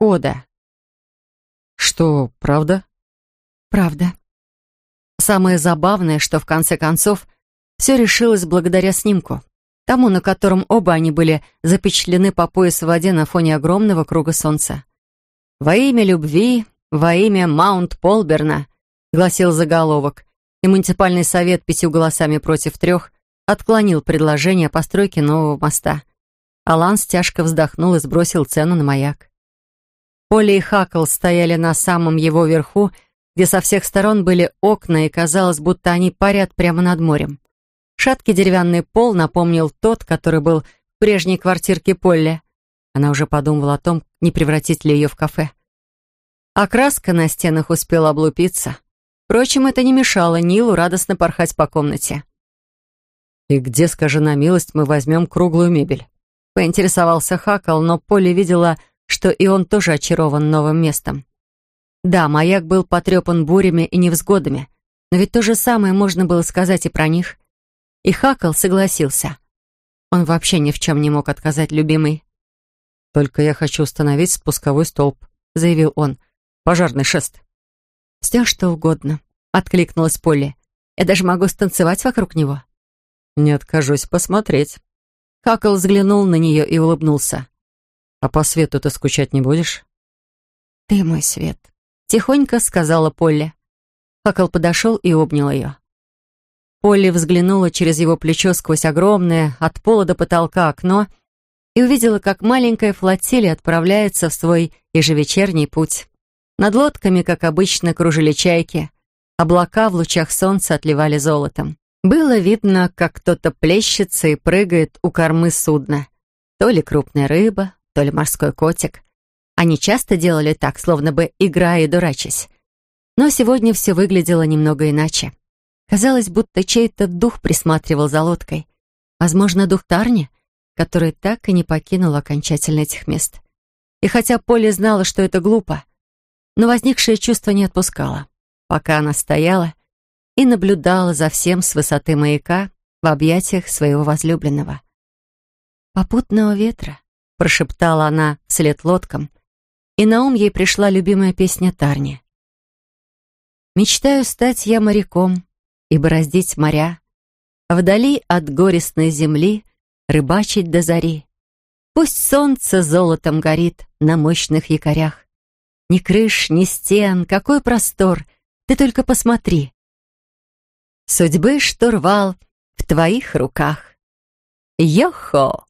кода. Что, правда? Правда. Самое забавное, что в конце концов все решилось благодаря снимку. Тому, на котором оба они были запечатлены по пояс в воде на фоне огромного круга солнца. «Во имя любви, во имя Маунт Полберна», — гласил заголовок, и муниципальный совет пятью голосами против трех отклонил предложение о постройке нового моста. Аланс тяжко вздохнул и сбросил цену на маяк. Полли и Хакл стояли на самом его верху, где со всех сторон были окна, и казалось, будто они парят прямо над морем. Шаткий деревянный пол напомнил тот, который был в прежней квартирке Полли. Она уже подумала о том, не превратить ли ее в кафе. А краска на стенах успела облупиться. Впрочем, это не мешало Нилу радостно порхать по комнате. «И где, скажи на милость, мы возьмем круглую мебель?» Поинтересовался Хакал, но Полли видела что и он тоже очарован новым местом. Да, маяк был потрепан бурями и невзгодами, но ведь то же самое можно было сказать и про них. И Хакал согласился. Он вообще ни в чем не мог отказать любимой. «Только я хочу установить спусковой столб», — заявил он. «Пожарный шест». «Все, что угодно», — откликнулась Полли. «Я даже могу станцевать вокруг него». «Не откажусь посмотреть». Хакал взглянул на нее и улыбнулся. А по свету ты скучать не будешь? Ты мой свет, тихонько сказала Полли. Хакал подошел и обнял ее. Полли взглянула через его плечо сквозь огромное, от пола до потолка окно и увидела, как маленькая флотилия отправляется в свой ежевечерний путь. Над лодками, как обычно, кружили чайки. Облака в лучах солнца отливали золотом. Было видно, как кто-то плещется и прыгает у кормы судна. То ли крупная рыба, то ли морской котик. Они часто делали так, словно бы играя и дурачась. Но сегодня все выглядело немного иначе. Казалось, будто чей-то дух присматривал за лодкой. Возможно, дух Тарни, который так и не покинул окончательно этих мест. И хотя Поле знала, что это глупо, но возникшее чувство не отпускало, пока она стояла и наблюдала за всем с высоты маяка в объятиях своего возлюбленного. «Попутного ветра», прошептала она вслед лодкам, и на ум ей пришла любимая песня Тарни. «Мечтаю стать я моряком и бороздить моря, вдали от горестной земли рыбачить до зари. Пусть солнце золотом горит на мощных якорях. Ни крыш, ни стен, какой простор, ты только посмотри. Судьбы штурвал в твоих руках. Йо-хо!